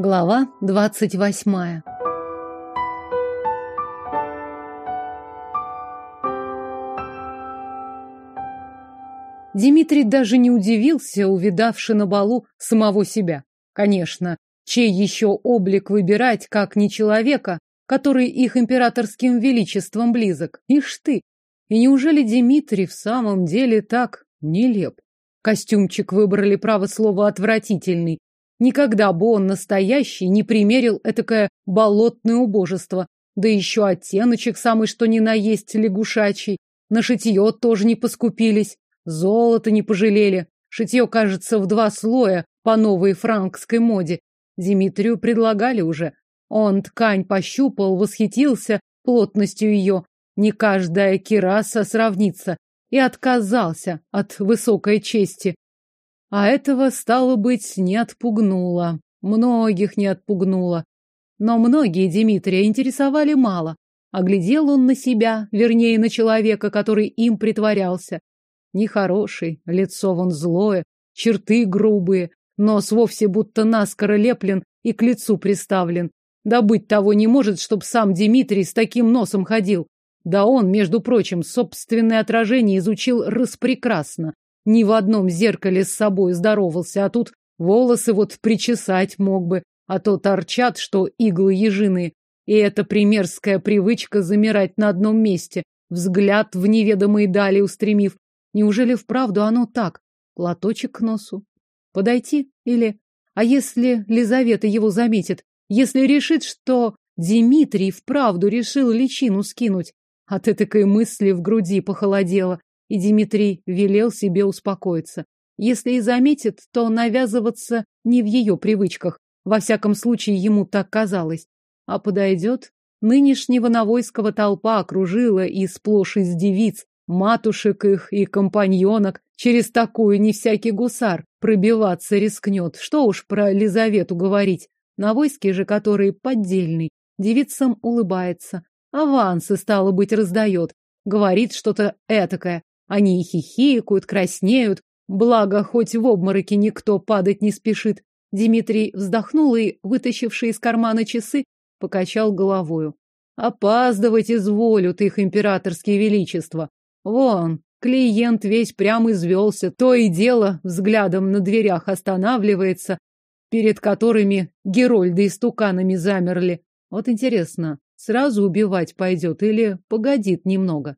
Глава двадцать восьмая Дмитрий даже не удивился, увидавши на балу самого себя. Конечно, чей еще облик выбирать, как не человека, который их императорским величеством близок? Ишь ты! И неужели Дмитрий в самом деле так нелеп? Костюмчик выбрали, право слово, отвратительный. Никогда бы он настоящий не примерил этакое болотное убожество. Да еще оттеночек самый что ни на есть лягушачий. На шитье тоже не поскупились. Золото не пожалели. Шитье, кажется, в два слоя по новой франкской моде. Дмитрию предлагали уже. Он ткань пощупал, восхитился плотностью ее. Не каждая кираса сравнится. И отказался от высокой чести. А этого, стало быть, не отпугнуло. Многих не отпугнуло. Но многие Дмитрия интересовали мало. Оглядел он на себя, вернее, на человека, который им притворялся. Нехороший, лицо вон злое, черты грубые, нос вовсе будто наскоро леплен и к лицу приставлен. Да быть того не может, чтоб сам Дмитрий с таким носом ходил. Да он, между прочим, собственное отражение изучил распрекрасно. Ни в одном зеркале с собой здоровался, а тут волосы вот причесать мог бы, а то торчат, что иглы ежиные. И эта примерская привычка замирать на одном месте, взгляд в неведомые дали устремив, Неужели вправду оно так? Платочек к носу. Подойти? Или... А если Лизавета его заметит? Если решит, что Дмитрий вправду решил личину скинуть? От этой мысли в груди похолодело, и Дмитрий велел себе успокоиться. Если и заметит, то навязываться не в ее привычках. Во всяком случае, ему так казалось. А подойдет? Нынешнего Навойского толпа окружила и сплошь из девиц, матушек их и компаньонок. Через такую не всякий гусар пробиваться рискнет. Что уж про Лизавету говорить. На войске же, который поддельный, девицам улыбается. Авансы, стало быть, раздает. Говорит что-то этакое. Они и хихикают, краснеют. Благо, хоть в обмороке никто падать не спешит. Дмитрий вздохнул и, вытащивший из кармана часы, покачал головою. Опаздывать изволют их императорские величества. Вон, клиент весь прям извелся, то и дело взглядом на дверях останавливается, перед которыми герольды и стуканами замерли. Вот интересно, сразу убивать пойдет или погодит немного?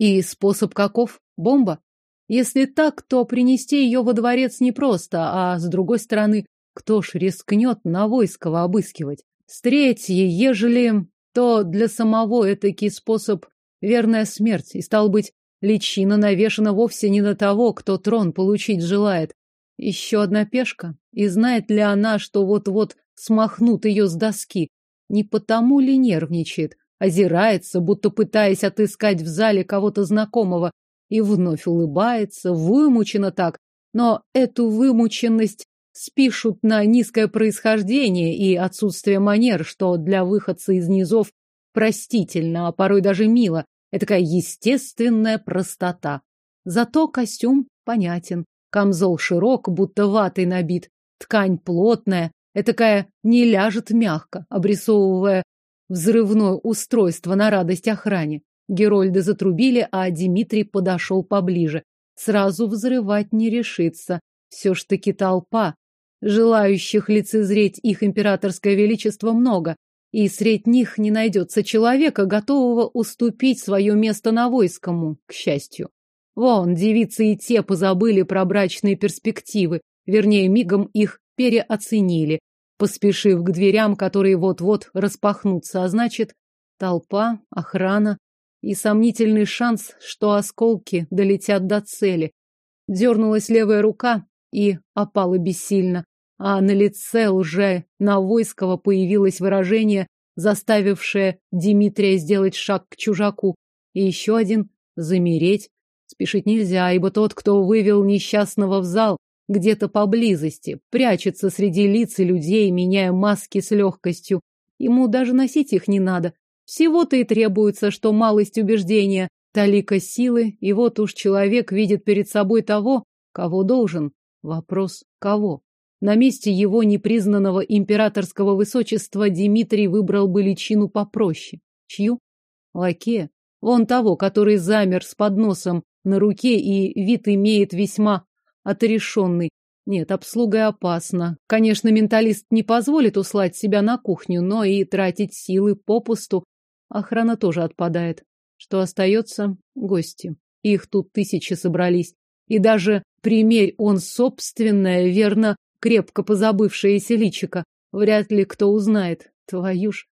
И способ каков? Бомба? Если так, то принести ее во дворец непросто, а с другой стороны, кто ж рискнет на войсково обыскивать? С третьей, ежели, то для самого этакий способ верная смерть, и, стал быть, личина навешана вовсе не на того, кто трон получить желает. Еще одна пешка, и знает ли она, что вот-вот смахнут ее с доски? Не потому ли нервничает? Озирается, будто пытаясь отыскать в зале кого-то знакомого, и вновь улыбается, вымучена так, но эту вымученность спишут на низкое происхождение и отсутствие манер, что для выходца из низов простительно, а порой даже мило. Такая естественная простота. Зато костюм понятен. Камзол широк, будто ватой набит. Ткань плотная, этакая не ляжет мягко, обрисовывая взрывное устройство на радость охране. Герольды затрубили, а Дмитрий подошел поближе. Сразу взрывать не решится. Все ж таки толпа. Желающих лицезреть их императорское величество много, и средь них не найдется человека, готового уступить свое место на войскому, к счастью. Вон, девицы и те позабыли про брачные перспективы, вернее, мигом их переоценили, поспешив к дверям, которые вот-вот распахнутся, а значит, толпа, охрана и сомнительный шанс, что осколки долетят до цели. Дернулась левая рука и опала бессильно а на лице уже на Войского появилось выражение, заставившее Дмитрия сделать шаг к чужаку. И еще один — замереть. Спешить нельзя, ибо тот, кто вывел несчастного в зал, где-то поблизости, прячется среди лиц и людей, меняя маски с легкостью. Ему даже носить их не надо. Всего-то и требуется, что малость убеждения, талика силы, и вот уж человек видит перед собой того, кого должен. Вопрос — кого? На месте его непризнанного императорского высочества Дмитрий выбрал бы личину попроще. Чью? Лакея. Вон того, который замер с подносом на руке и вид имеет весьма отрешенный. Нет, обслуга опасна. Конечно, менталист не позволит услать себя на кухню, но и тратить силы попусту. Охрана тоже отпадает. Что остается? Гости. Их тут тысячи собрались. И даже примерь он собственное, верно, крепко позабывшееся личико. Вряд ли кто узнает. Твою ж.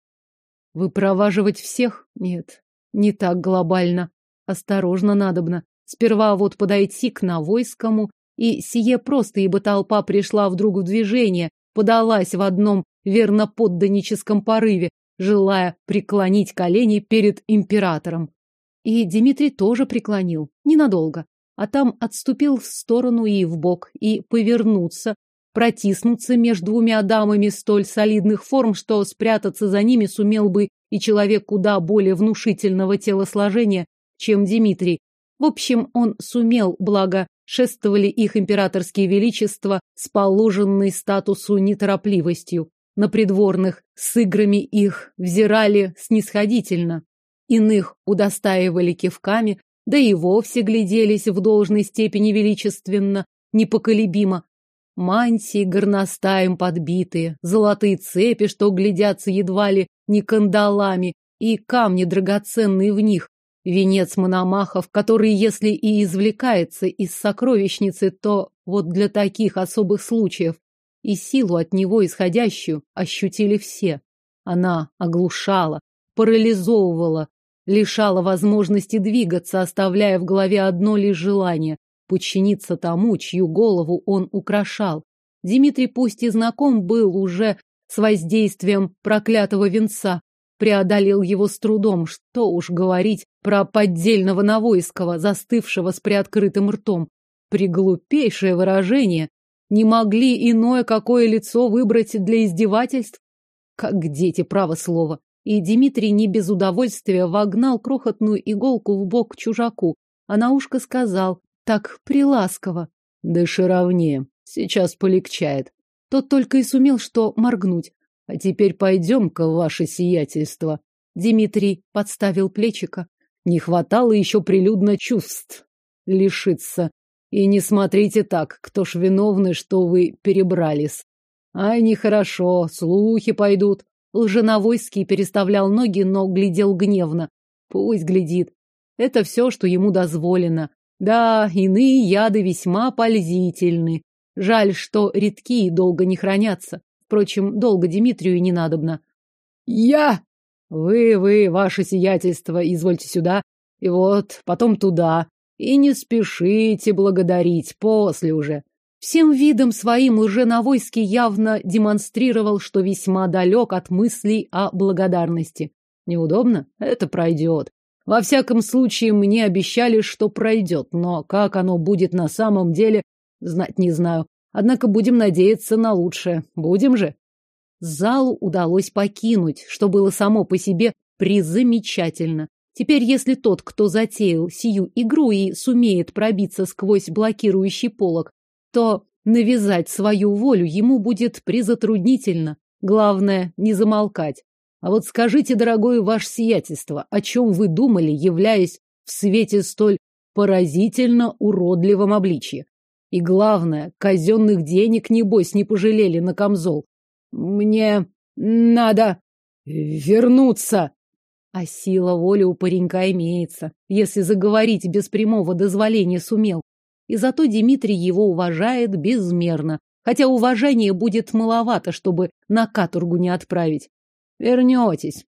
Выпроваживать всех? Нет, не так глобально. Осторожно надобно. Сперва вот подойти к Навойскому, и сие просто, ибо толпа пришла вдруг в движение, подалась в одном верно подданническом порыве, желая преклонить колени перед императором. И Дмитрий тоже преклонил, ненадолго, а там отступил в сторону и в бок, и повернуться, протиснуться между двумя дамами столь солидных форм, что спрятаться за ними сумел бы и человек куда более внушительного телосложения, чем Дмитрий. В общем, он сумел, благо шествовали их императорские величества с положенной статусу неторопливостью. На придворных с играми их взирали снисходительно. Иных удостаивали кивками, да и вовсе гляделись в должной степени величественно, непоколебимо. Мантии горностаем подбитые, золотые цепи, что глядятся едва ли не кандалами, и камни драгоценные в них, Венец мономахов, который, если и извлекается из сокровищницы, то вот для таких особых случаев. И силу от него исходящую ощутили все. Она оглушала, парализовывала, лишала возможности двигаться, оставляя в голове одно лишь желание — подчиниться тому, чью голову он украшал. Дмитрий пусть и знаком был уже с воздействием проклятого венца, преодолел его с трудом, что уж говорить про поддельного Навойского, застывшего с приоткрытым ртом. Приглупейшее выражение. Не могли иное какое лицо выбрать для издевательств? Как дети, право слово. И Дмитрий не без удовольствия вогнал крохотную иголку в бок чужаку, а на ушко сказал, так приласково. Дыши ровнее, сейчас полегчает. Тот только и сумел что моргнуть. А теперь пойдем-ка, ваше сиятельство. Дмитрий подставил плечика. Не хватало еще прилюдно чувств лишиться. И не смотрите так, кто ж виновный, что вы перебрались. Ай, нехорошо, слухи пойдут. Лженовойский переставлял ноги, но глядел гневно. Пусть глядит. Это все, что ему дозволено. Да, иные яды весьма пользительны. Жаль, что редки и долго не хранятся. Впрочем, долго Дмитрию и не надобно. Я! Вы, вы, ваше сиятельство, извольте сюда. И вот, потом туда. И не спешите благодарить, после уже. Всем видом своим лженовойский явно демонстрировал, что весьма далек от мыслей о благодарности. Неудобно? Это пройдет. Во всяком случае, мне обещали, что пройдет, но как оно будет на самом деле, знать не знаю. Однако будем надеяться на лучшее. Будем же. Залу удалось покинуть, что было само по себе призамечательно. Теперь, если тот, кто затеял сию игру и сумеет пробиться сквозь блокирующий полог, то навязать свою волю ему будет призатруднительно. Главное, не замолкать. А вот скажите, дорогое ваше сиятельство, о чем вы думали, являясь в свете столь поразительно уродливом обличье? И главное, казенных денег, небось, не пожалели на камзол. Мне надо вернуться. А сила воли у паренька имеется, если заговорить без прямого дозволения сумел. И зато Дмитрий его уважает безмерно, хотя уважения будет маловато, чтобы на каторгу не отправить. Вернетесь.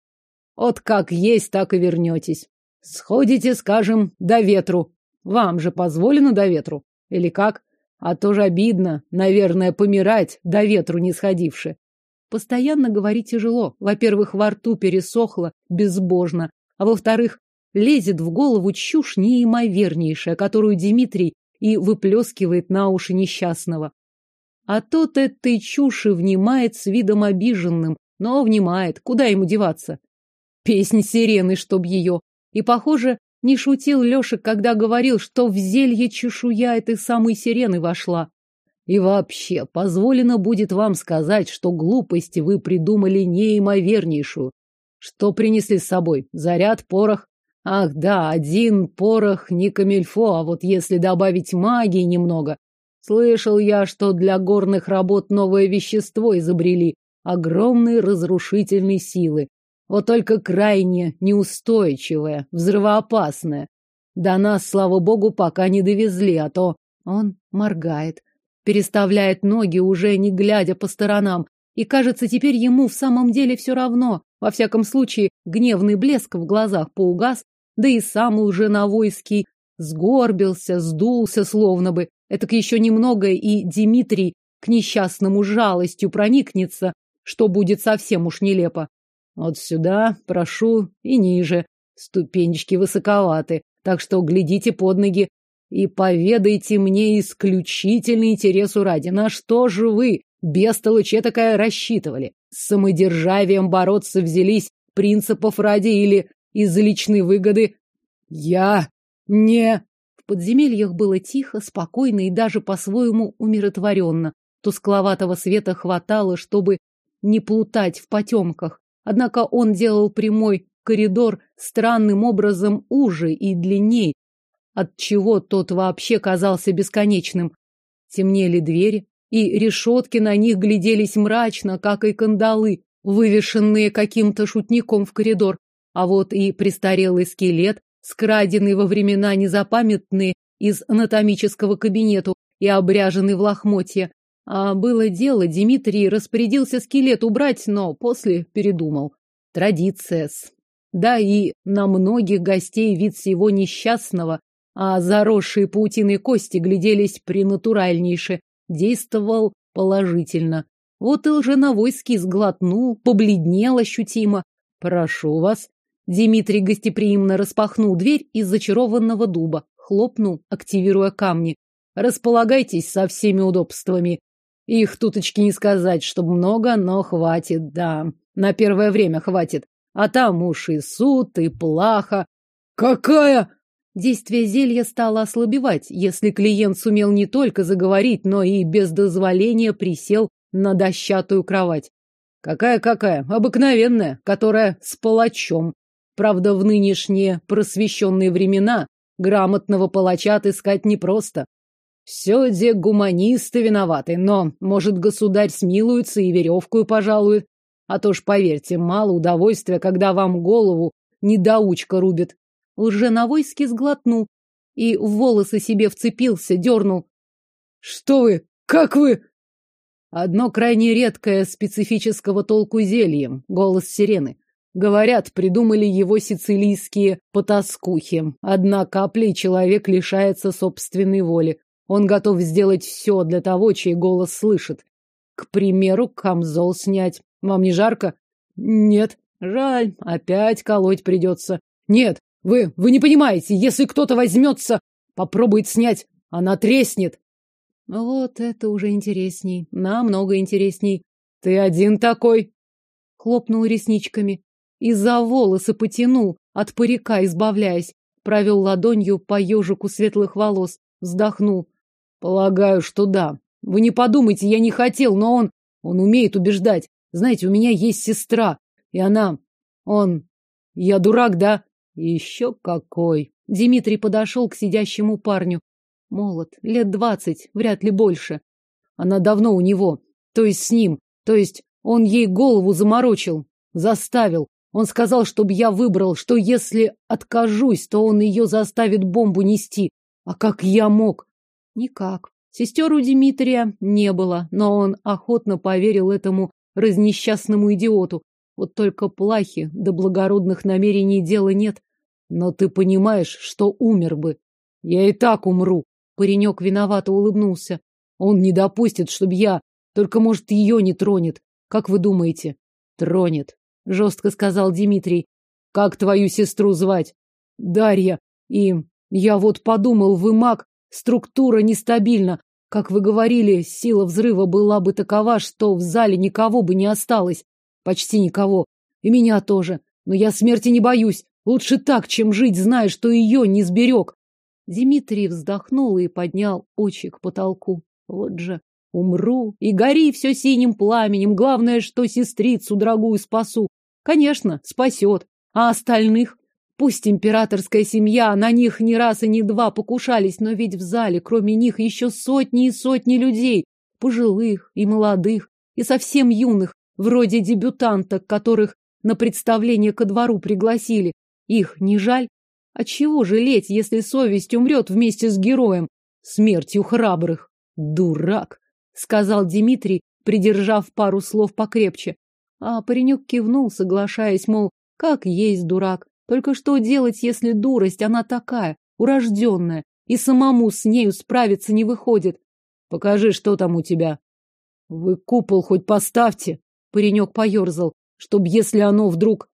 Вот как есть, так и вернетесь. Сходите, скажем, до ветру. Вам же позволено до ветру? Или как? А тоже обидно, наверное, помирать, до ветру не сходивши. Постоянно говорить тяжело. Во-первых, во рту пересохло, безбожно. А во-вторых, лезет в голову чушь неимовернейшая, которую Дмитрий и выплескивает на уши несчастного. А тот этой чуши внимает с видом обиженным, но внимает, куда ему деваться. Песнь сирены, чтоб ее. И, похоже, не шутил Лёша, когда говорил, что в зелье чешуя этой самой сирены вошла. И вообще, позволено будет вам сказать, что глупости вы придумали неимовернейшую. Что принесли с собой? Заряд, порох? Ах, да, один порох не камильфо, а вот если добавить магии немного. Слышал я, что для горных работ новое вещество изобрели, огромной разрушительной силы. Вот только крайне неустойчивое, взрывоопасное. До нас, слава богу, пока не довезли, а то он моргает, переставляет ноги, уже не глядя по сторонам, и, кажется, теперь ему в самом деле все равно. Во всяком случае, гневный блеск в глазах поугас, да и сам уже на войски сгорбился, сдулся словно бы. Это еще немного, и Дмитрий к несчастному жалостью проникнется, что будет совсем уж нелепо. Вот сюда, прошу, и ниже. Ступенечки высоковаты, так что глядите под ноги и поведайте мне исключительный интересу ради, на что же вы, бестолочь такая, рассчитывали? С самодержавием бороться взялись принципов ради или из личной выгоды. Я не... В подземельях было тихо, спокойно и даже по-своему умиротворенно. Тускловатого света хватало, чтобы не плутать в потемках. Однако он делал прямой коридор странным образом уже и длинней, отчего тот вообще казался бесконечным. Темнели двери, и решетки на них гляделись мрачно, как и кандалы, вывешенные каким-то шутником в коридор. А вот и престарелый скелет, скраденный во времена незапамятные из анатомического кабинета и обряженный в лохмотья. А было дело, Дмитрий распорядился скелет убрать, но после передумал. Традиция -с. Да и на многих гостей вид всего несчастного, а заросшие паутиной кости гляделись пренатуральнейше, действовал положительно. Вот и лженовойский сглотнул, побледнел ощутимо. «Прошу вас», Дмитрий гостеприимно распахнул дверь из зачарованного дуба, хлопнул, активируя камни. Располагайтесь со всеми удобствами. Их туточки не сказать, чтобы много, но хватит, да. На первое время хватит. А там уж и суд, и плаха. Какая? Действие зелья стало ослабевать, если клиент сумел не только заговорить, но и без дозволения присел на дощатую кровать. Какая-какая? Обыкновенная, которая с палачом. Правда, в нынешние просвещенные времена грамотного палача отыскать непросто. Все где гуманисты виноваты, но, может, государь смилуется и веревку пожалует. А то ж, поверьте, мало удовольствия, когда вам голову недоучка рубит. Лженовойский сглотнул и в волосы себе вцепился, дернул. Что вы? Как вы? Одно крайне редкое специфического толку зельем — голос сирены. Говорят, придумали его сицилийские потаскухи. Одна капля, и человек лишается собственной воли. Он готов сделать все для того, чей голос слышит. К примеру, камзол снять. Вам не жарко? Нет. Жаль, опять колоть придется. Нет, вы, вы не понимаете, если кто-то возьмется, попробует снять, она треснет. Вот это уже интересней, намного интересней. Ты один такой? Хлопнул ресничками и за волосы потянул, от парика избавляясь. Провел ладонью по ежику светлых волос, вздохнул. Полагаю, что да. Вы не подумайте, я не хотел, но он... Он умеет убеждать. Знаете, у меня есть сестра, и она... Он... Я дурак, да? Еще какой. Дмитрий подошел к сидящему парню. Молод, лет двадцать, вряд ли больше. Она давно у него, то есть с ним, то есть он ей голову заморочил, заставил. Он сказал, чтобы я выбрал, что если откажусь, то он ее заставит бомбу нести. А как я мог? Никак. Сестер у Дмитрия не было, но он охотно поверил этому разнесчастному идиоту. Вот только плахи до благородных намерений дела нет. Но ты понимаешь, что умер бы. Я и так умру. Паренек виновато улыбнулся. Он не допустит, чтобы я... Только, может, ее не тронет. Как вы думаете? Тронет жестко сказал Дмитрий. Как твою сестру звать? Дарья. И я вот подумал, вы маг, структура нестабильна. Как вы говорили, сила взрыва была бы такова, что в зале никого бы не осталось. Почти никого. И меня тоже. Но я смерти не боюсь. Лучше так, чем жить, зная, что ее не сберег. Дмитрий вздохнул и поднял очи к потолку. Вот же, Умру, и гори все синим пламенем. Главное, что сестрицу дорогую спасу. Конечно, спасет. А остальных? Пусть императорская семья, на них не раз и не два покушались, но ведь в зале, кроме них, еще сотни и сотни людей. Пожилых и молодых, и совсем юных, вроде дебютанток, которых на представление ко двору пригласили. Их не жаль? А чего жалеть, если совесть умрет вместе с героем? Смертью храбрых. Дурак, сказал Дмитрий, придержав пару слов покрепче. А паренек кивнул, соглашаясь, мол, как есть дурак. Только что делать, если дурость, она такая, урожденная, и самому с нею справиться не выходит? Покажи, что там у тебя. Вы купол хоть поставьте, паренек поерзал, чтоб, если оно вдруг...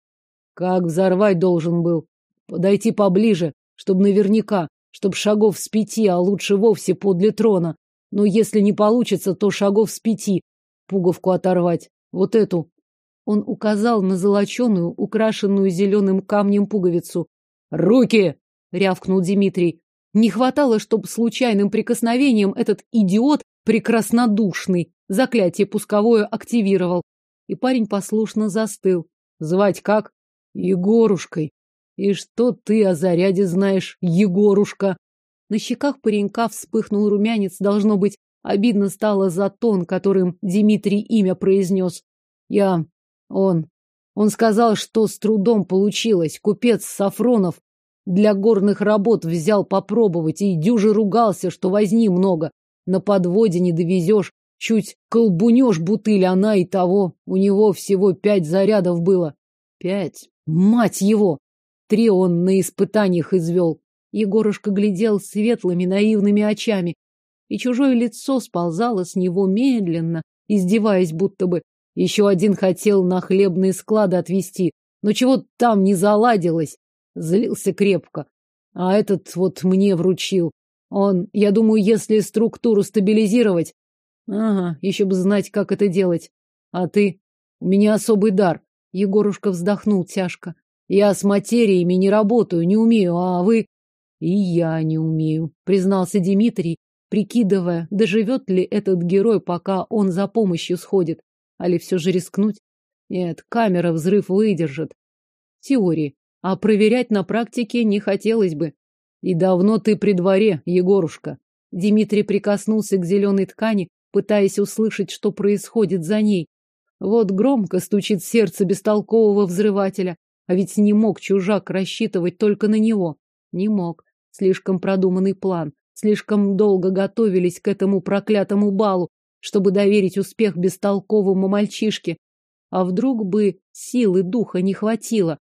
Как взорвать должен был? Подойти поближе, чтоб наверняка, чтоб шагов с пяти, а лучше вовсе подле трона. Но если не получится, то шагов с пяти. Пуговку оторвать. Вот эту. Он указал на золоченую, украшенную зеленым камнем пуговицу. «Руки!» — рявкнул Дмитрий. Не хватало, чтобы случайным прикосновением этот идиот прекраснодушный заклятие пусковое активировал. И парень послушно застыл. Звать как? Егорушкой. И что ты о заряде знаешь, Егорушка? На щеках паренька вспыхнул румянец. Должно быть, обидно стало за тон, которым Дмитрий имя произнес. Я... он... Он сказал, что с трудом получилось. Купец Сафронов для горных работ взял попробовать и дюже ругался, что возни много. На подводе не довезешь, Чуть колбунешь бутыль, она и того. У него всего пять зарядов было. Пять. Мать его! Три он на испытаниях извел. Егорушка глядел светлыми наивными очами, и чужое лицо сползало с него медленно, издеваясь будто бы. Еще один хотел на хлебные склады отвезти, но чего там не заладилось. Злился крепко. А этот вот мне вручил. Он, я думаю, если структуру стабилизировать, Ага, еще бы знать, как это делать. А ты? У меня особый дар. Егорушка вздохнул тяжко. Я с материями не работаю, не умею, а вы... И я не умею, признался Дмитрий, прикидывая, доживет ли этот герой, пока он за помощью сходит. Али все же рискнуть? Нет, камера взрыв выдержит. Теории. А проверять на практике не хотелось бы. И давно ты при дворе, Егорушка. Дмитрий прикоснулся к зеленой ткани, пытаясь услышать, что происходит за ней. Вот громко стучит сердце бестолкового взрывателя, а ведь не мог чужак рассчитывать только на него. Не мог. Слишком продуманный план. Слишком долго готовились к этому проклятому балу, чтобы доверить успех бестолковому мальчишке. А вдруг бы силы духа не хватило?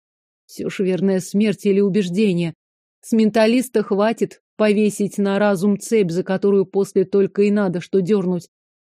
Все ж верная смерть или убеждение. С менталиста хватит повесить на разум цепь, за которую после только и надо что дернуть.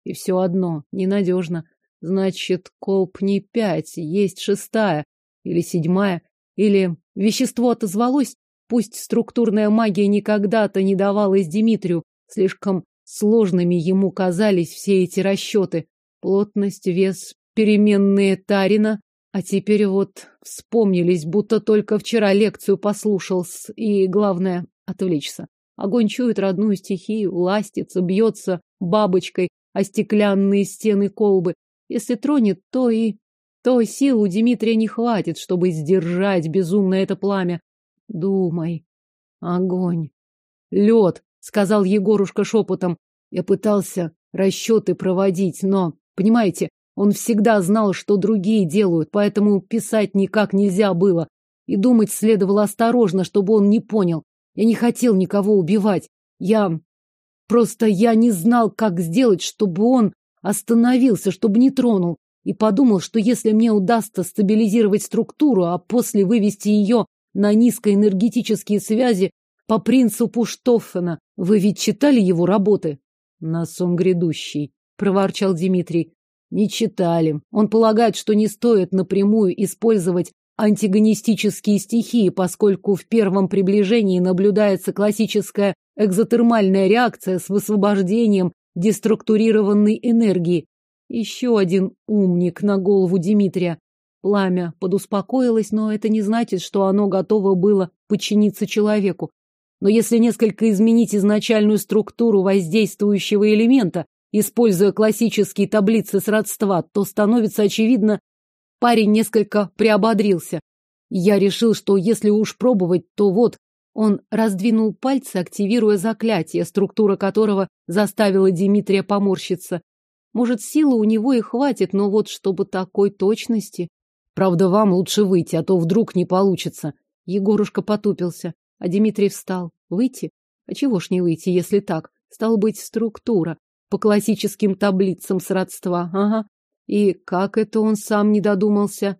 И все одно, ненадежно. Значит, колб не пять, есть шестая или седьмая, или вещество отозвалось, пусть структурная магия никогда-то не давалась Димитрию, слишком сложными ему казались все эти расчеты. Плотность, вес, переменные Тарина, а теперь вот вспомнились, будто только вчера лекцию послушал, и, главное, отвлечься. Огонь чует родную стихию, ластится, бьется бабочкой, а стеклянные стены колбы. Если тронет, то и... То сил у Дмитрия не хватит, чтобы сдержать безумно это пламя. Думай. Огонь. Лед, сказал Егорушка шепотом. Я пытался расчеты проводить, но, понимаете, он всегда знал, что другие делают, поэтому писать никак нельзя было. И думать следовало осторожно, чтобы он не понял. Я не хотел никого убивать. Я Просто я не знал, как сделать, чтобы он остановился, чтобы не тронул. И подумал, что если мне удастся стабилизировать структуру, а после вывести ее на низкоэнергетические связи по принципу Штоффена. Вы ведь читали его работы? На сон грядущий, проворчал Дмитрий. Не читали. Он полагает, что не стоит напрямую использовать антигонистические стихии, поскольку в первом приближении наблюдается классическая экзотермальная реакция с высвобождением деструктурированной энергии. Еще один умник на голову Дмитрия. Пламя подуспокоилось, но это не значит, что оно готово было подчиниться человеку. Но если несколько изменить изначальную структуру воздействующего элемента, используя классические таблицы сродства, то становится очевидно, парень несколько приободрился. Я решил, что если уж пробовать, то вот он раздвинул пальцы, активируя заклятие, структура которого заставила Дмитрия поморщиться. Может, силы у него и хватит, но вот чтобы такой точности... Правда, вам лучше выйти, а то вдруг не получится. Егорушка потупился, а Дмитрий встал. Выйти? А чего ж не выйти, если так? Стал быть, структура. По классическим таблицам сродства. Ага. И как это он сам не додумался?